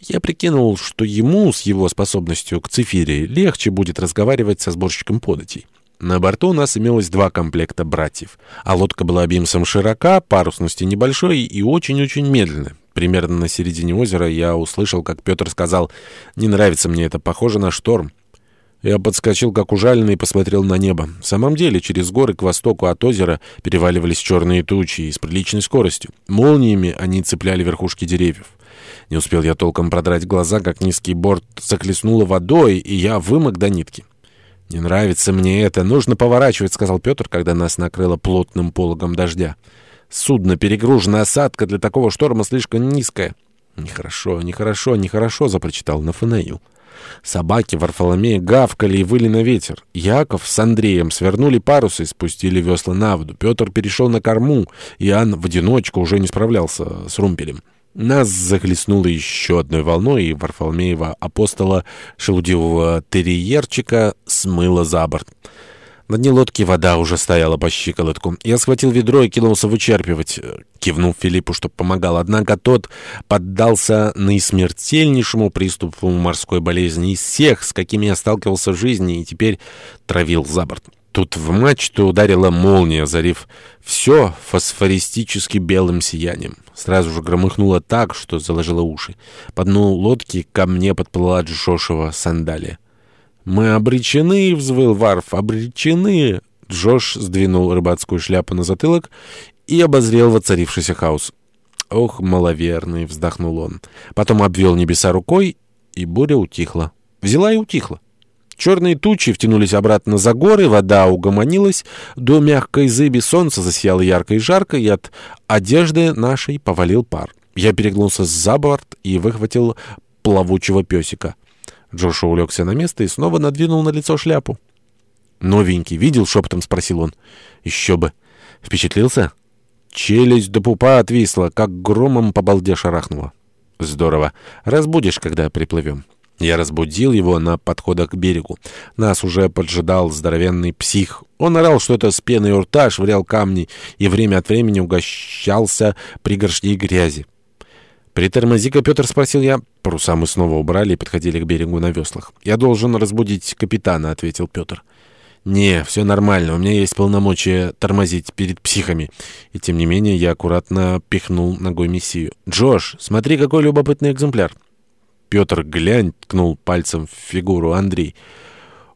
Я прикинул, что ему с его способностью к цифире легче будет разговаривать со сборщиком податей. На борту у нас имелось два комплекта братьев, а лодка была бимсом широка, парусности небольшой и очень-очень медленная. Примерно на середине озера я услышал, как Петр сказал «Не нравится мне это, похоже на шторм». Я подскочил, как ужаленный, и посмотрел на небо. В самом деле, через горы к востоку от озера переваливались черные тучи и с приличной скоростью. Молниями они цепляли верхушки деревьев. Не успел я толком продрать глаза, как низкий борт захлестнуло водой, и я вымок до нитки. «Не нравится мне это. Нужно поворачивать», — сказал Петр, когда нас накрыло плотным пологом дождя. «Судно перегружено, осадка для такого шторма слишком низкая». «Нехорошо, нехорошо, нехорошо», — запрочитал Нафанаил. Собаки Варфоломея гавкали и выли на ветер. Яков с Андреем свернули парусы и спустили весла на воду. Петр перешел на корму, Иоанн в одиночку уже не справлялся с румпелем. Нас захлестнуло еще одной волной, и Варфоломеева апостола шелудивого терьерчика смыло за борт. На дне лодки вода уже стояла по щиколотку. Я схватил ведро и кинулся вычерпывать, кивнув Филиппу, чтобы помогал. Однако тот поддался наисмертельнейшему приступу морской болезни из всех, с какими я сталкивался в жизни, и теперь травил за борт. Тут в мачту ударила молния, озарив все фосфористически белым сиянием. Сразу же громыхнуло так, что заложило уши. По дну лодки ко мне подплыла Джошева сандалия. «Мы обречены!» — взвыл Варф. «Обречены!» Джош сдвинул рыбацкую шляпу на затылок и обозрел воцарившийся хаос. «Ох, маловерный!» — вздохнул он. Потом обвел небеса рукой, и буря утихла. Взяла и утихла. Черные тучи втянулись обратно за горы, вода угомонилась, до мягкой зыби солнца засияло ярко и жарко, и от одежды нашей повалил пар. Я перегнулся за борт и выхватил плавучего песика. Джошуа улегся на место и снова надвинул на лицо шляпу. «Новенький, видел?» — шепотом спросил он. «Еще бы. Впечатлился?» Челюсть до пупа отвисла, как громом по балде шарахнула. «Здорово. Разбудишь, когда приплывем». Я разбудил его на подходах к берегу. Нас уже поджидал здоровенный псих. Он орал что-то с пеной у рта, швырял камни и время от времени угощался пригоршней грязи. «Притормози-ка, Петр», — спросил я. Паруса мы снова убрали и подходили к берегу на веслах. «Я должен разбудить капитана», — ответил Петр. «Не, все нормально, у меня есть полномочия тормозить перед психами». И тем не менее я аккуратно пихнул ногой мессию. «Джош, смотри, какой любопытный экземпляр». Петр, глянь, ткнул пальцем в фигуру Андрей.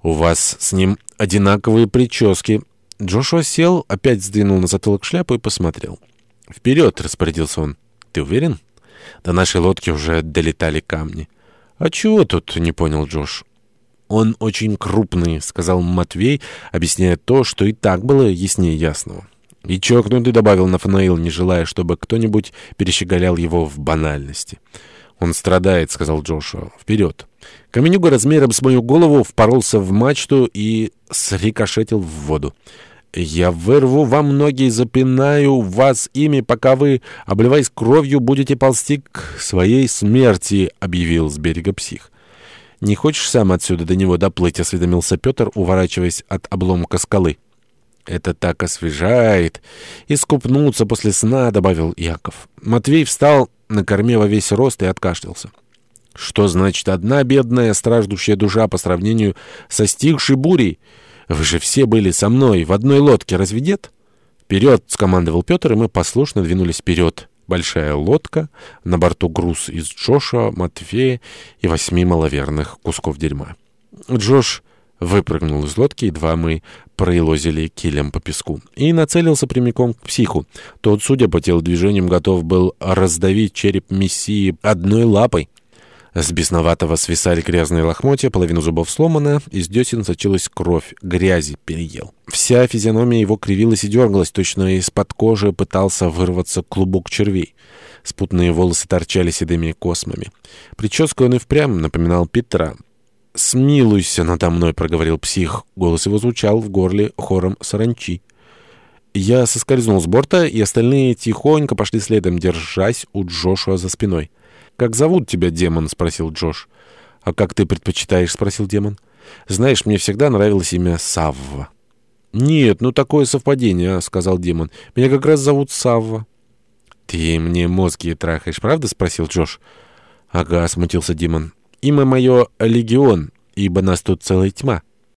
«У вас с ним одинаковые прически». Джошуа сел, опять сдвинул на затылок шляпу и посмотрел. «Вперед!» — распорядился он. «Ты уверен?» До нашей лодки уже долетали камни. «А чего тут?» — не понял Джош. «Он очень крупный», — сказал Матвей, объясняя то, что и так было яснее ясного. И чокнутый добавил Нафанаил, не желая, чтобы кто-нибудь перещеголял его в банальности. «Он страдает», — сказал Джошуа. «Вперед!» Каменюга размером с мою голову впоролся в мачту и срикошетил в воду. «Я вырву вам ноги и запинаю вас ими, пока вы, обливаясь кровью, будете ползти к своей смерти», — объявил с берега псих. «Не хочешь сам отсюда до него доплыть?» — осведомился Петр, уворачиваясь от обломка скалы. «Это так освежает. Искупнуться после сна», — добавил Яков. Матвей встал на корме во весь рост и откашлялся. «Что значит одна бедная страждущая душа по сравнению со стихшей бурей? Вы же все были со мной в одной лодке, разве нет?» «Вперед!» — скомандовал Петр, и мы послушно двинулись вперед. Большая лодка, на борту груз из Джоша, Матфея и восьми маловерных кусков дерьма. Джош выпрыгнул из лодки, едва мы проелозили килем по песку, и нацелился прямиком к психу. Тот, судя по телодвижениям, готов был раздавить череп мессии одной лапой. С бесноватого свисали грязные лохмотья, половина зубов сломана, из десен сочилась кровь, грязи переел. Вся физиономия его кривилась и дергалась, точно из-под кожи пытался вырваться клубок червей. Спутные волосы торчали седыми космами. Прическу он и впрямь напоминал Петра. «Смилуйся надо мной», — проговорил псих. Голос его звучал в горле хором саранчи. Я соскользнул с борта, и остальные тихонько пошли следом, держась у Джошуа за спиной. «Как зовут тебя, демон?» — спросил Джош. «А как ты предпочитаешь?» — спросил демон. «Знаешь, мне всегда нравилось имя Савва». «Нет, ну такое совпадение», — сказал демон. «Меня как раз зовут Савва». «Ты мне мозги трахаешь, правда?» — спросил Джош. «Ага», — смутился Димон. «Имя мое — Легион, ибо нас тут целая тьма».